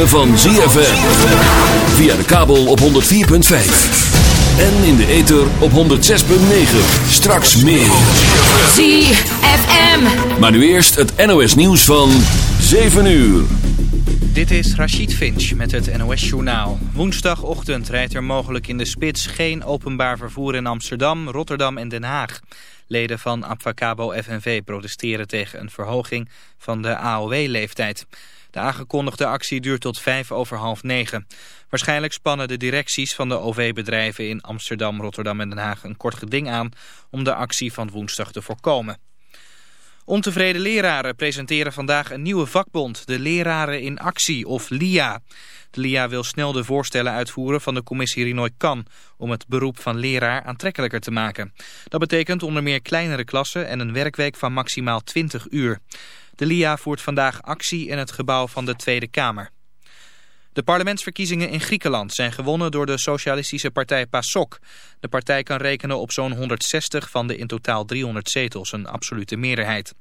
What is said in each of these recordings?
ritme van ZFM. Via de kabel op 104.5. En in de ether op 106.9. Straks meer. ZFM. Maar nu eerst het NOS nieuws van 7 uur. Dit is Rachid Finch met het NOS Journaal. Woensdagochtend rijdt er mogelijk in de spits geen openbaar vervoer in Amsterdam, Rotterdam en Den Haag. Leden van Abfacabo FNV protesteren tegen een verhoging van de AOW-leeftijd. De aangekondigde actie duurt tot vijf over half negen. Waarschijnlijk spannen de directies van de OV-bedrijven in Amsterdam, Rotterdam en Den Haag een kort geding aan om de actie van woensdag te voorkomen. Ontevreden leraren presenteren vandaag een nieuwe vakbond, de Leraren in Actie of LIA. De LIA wil snel de voorstellen uitvoeren van de commissie Rinoy Kan om het beroep van leraar aantrekkelijker te maken. Dat betekent onder meer kleinere klassen en een werkweek van maximaal 20 uur. De LIA voert vandaag actie in het gebouw van de Tweede Kamer. De parlementsverkiezingen in Griekenland zijn gewonnen door de socialistische partij PASOK. De partij kan rekenen op zo'n 160 van de in totaal 300 zetels, een absolute meerderheid.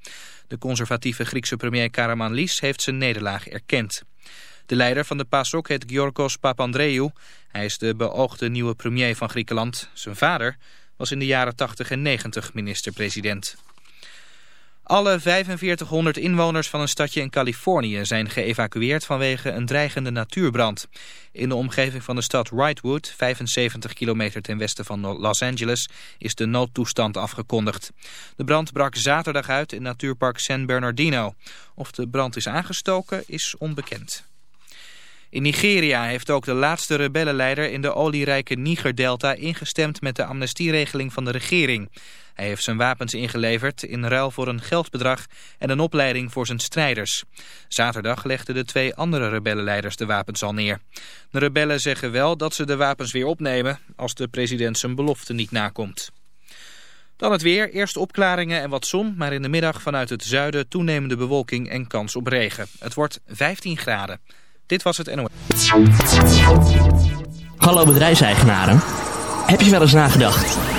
De conservatieve Griekse premier Karamanlis heeft zijn nederlaag erkend. De leider van de PASOK heet Giorgos Papandreou. Hij is de beoogde nieuwe premier van Griekenland. Zijn vader was in de jaren 80 en 90 minister-president. Alle 4500 inwoners van een stadje in Californië zijn geëvacueerd vanwege een dreigende natuurbrand. In de omgeving van de stad Wrightwood, 75 kilometer ten westen van Los Angeles, is de noodtoestand afgekondigd. De brand brak zaterdag uit in natuurpark San Bernardino. Of de brand is aangestoken is onbekend. In Nigeria heeft ook de laatste rebellenleider in de olierijke Niger-delta ingestemd met de amnestieregeling van de regering. Hij heeft zijn wapens ingeleverd in ruil voor een geldbedrag en een opleiding voor zijn strijders. Zaterdag legden de twee andere rebellenleiders de wapens al neer. De rebellen zeggen wel dat ze de wapens weer opnemen als de president zijn belofte niet nakomt. Dan het weer. Eerst opklaringen en wat zon, maar in de middag vanuit het zuiden toenemende bewolking en kans op regen. Het wordt 15 graden. Dit was het NOS. Hallo bedrijfseigenaren. Heb je wel eens nagedacht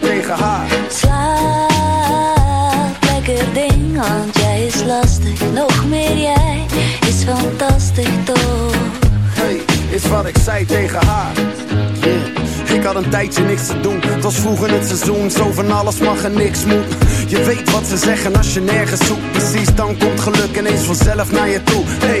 Zei tegen haar. Slaap, lekker ding, want jij is lastig. Nog meer jij is fantastisch toch? Hey, is wat ik zei tegen haar. Yeah. Ik had een tijdje niks te doen. Het was vroeger het seizoen, zo van alles mag en niks moet. Je weet wat ze zeggen als je nergens zoekt. Precies, dan komt geluk ineens vanzelf naar je toe. Hey,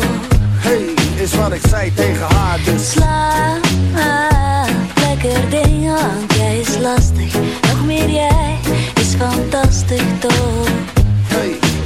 Is wat ik zei tegen haar, dus Slaap, lekker ding, want jij is lastig. Nog meer jij is? Hey,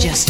just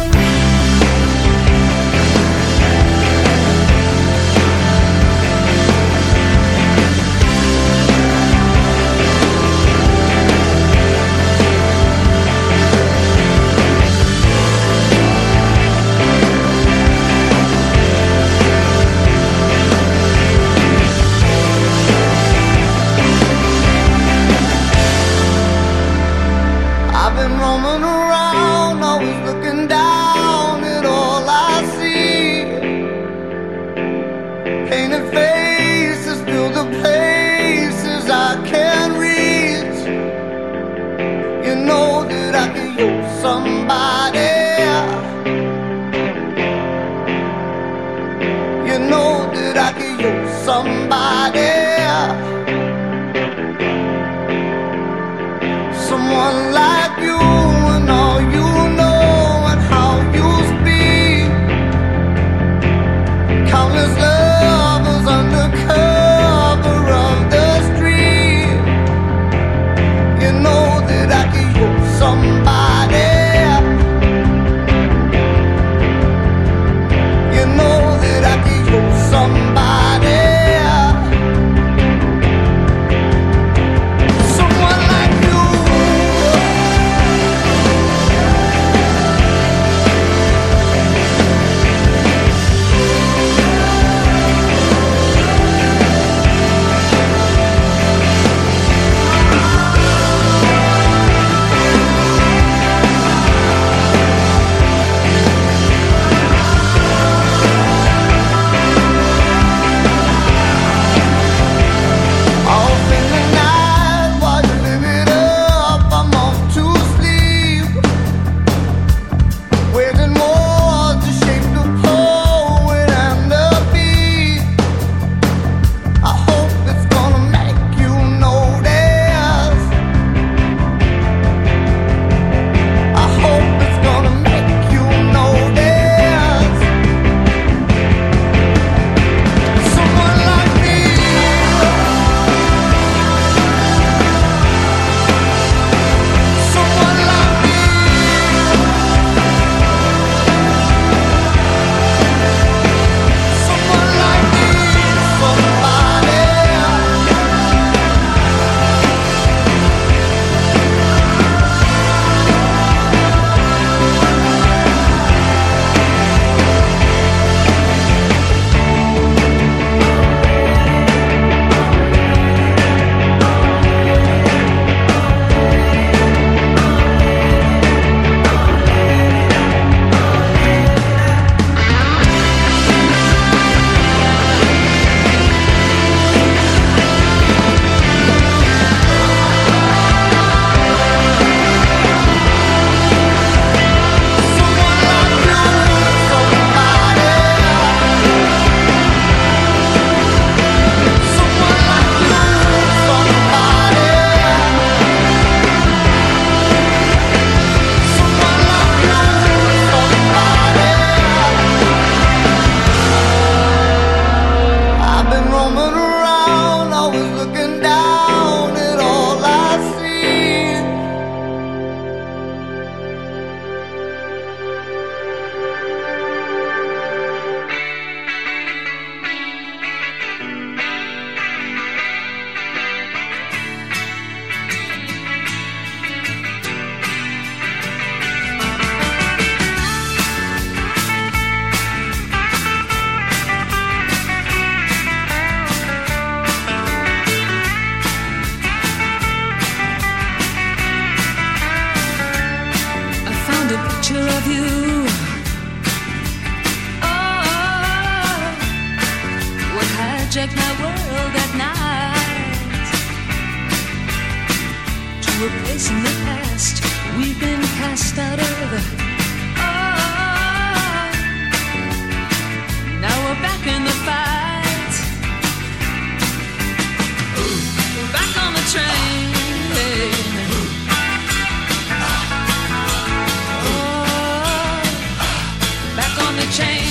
chain.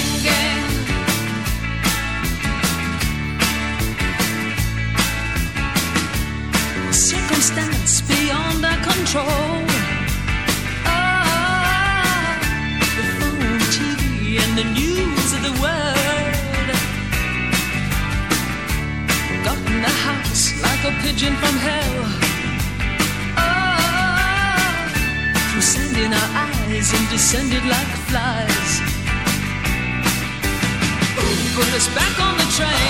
Circumstance beyond our control. Oh, the phone, TV, and the news of the world. Got in the house like a pigeon from hell. Oh, through sand in our eyes and descended like. us back on the train.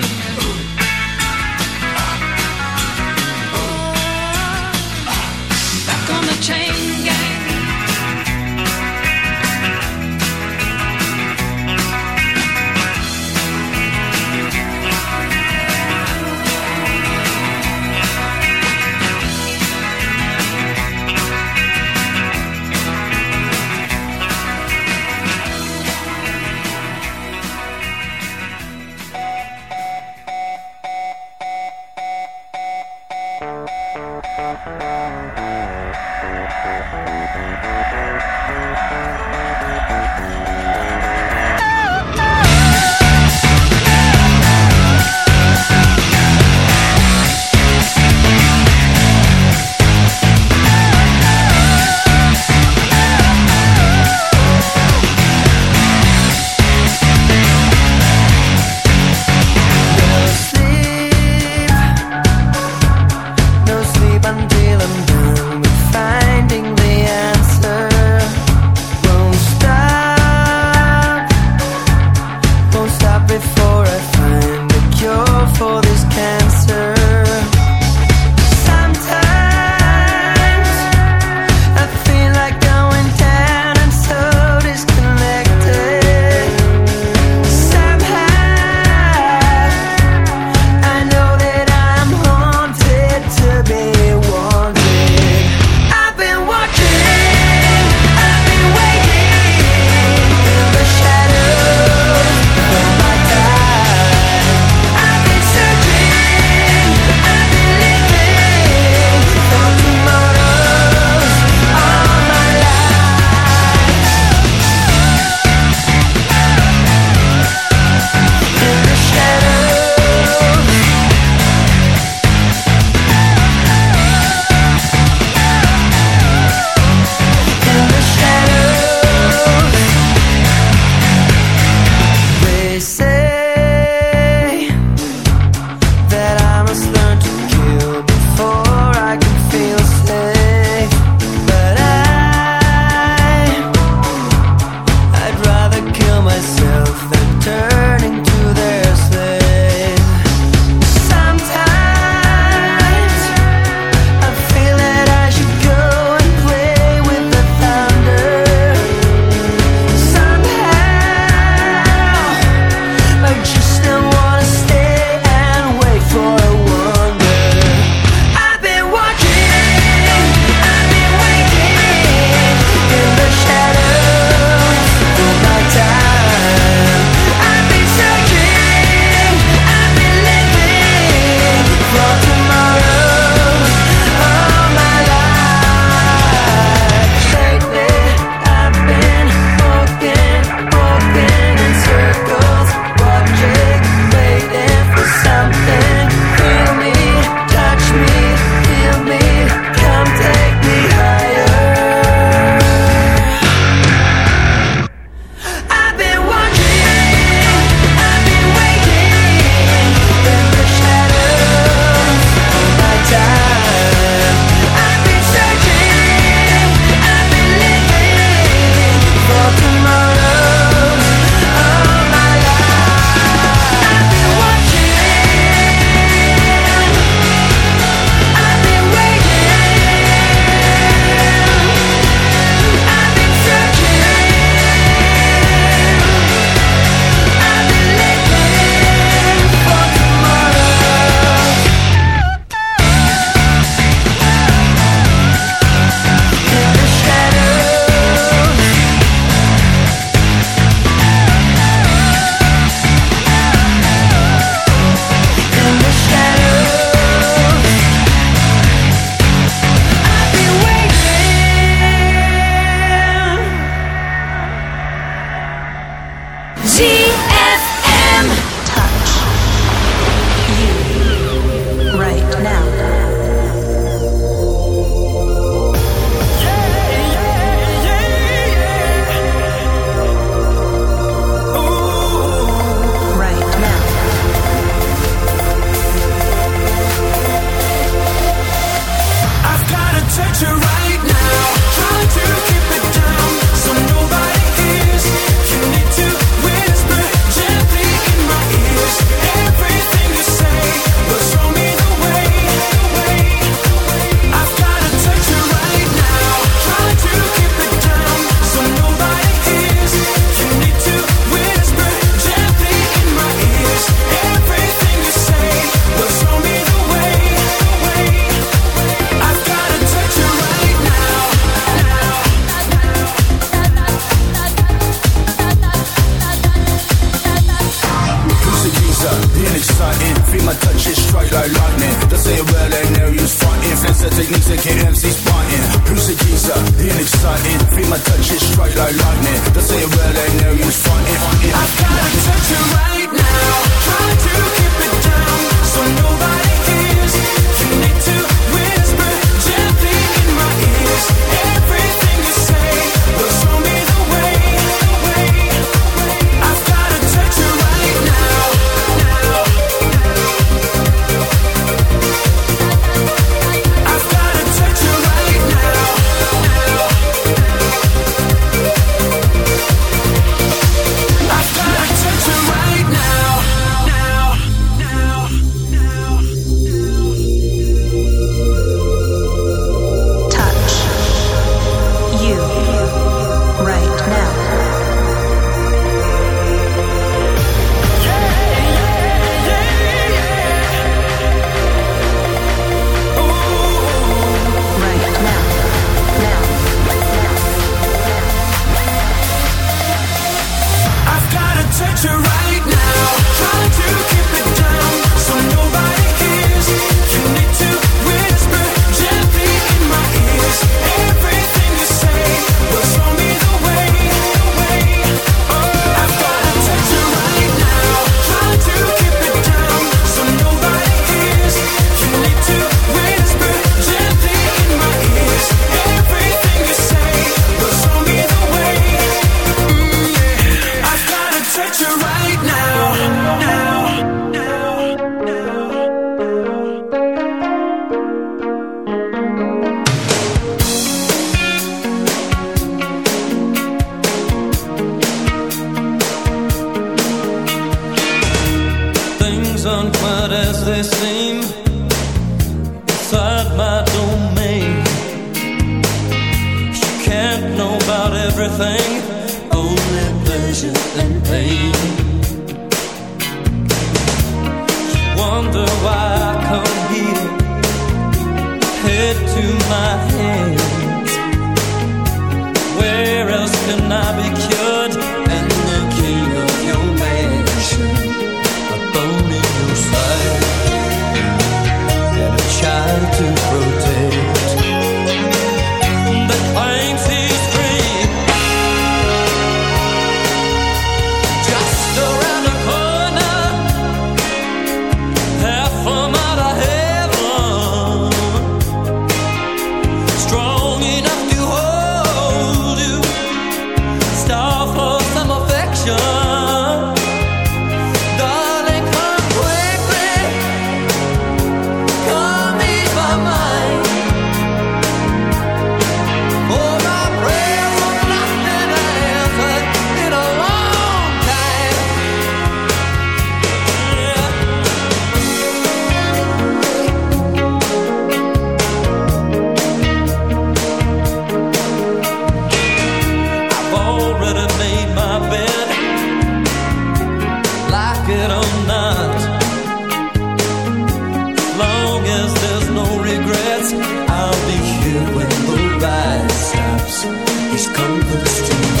I'll be here when the ride stops. He's come to me.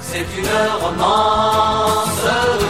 c'est une romance